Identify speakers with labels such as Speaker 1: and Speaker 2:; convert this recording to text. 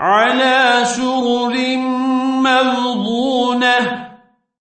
Speaker 1: على سرر موضونه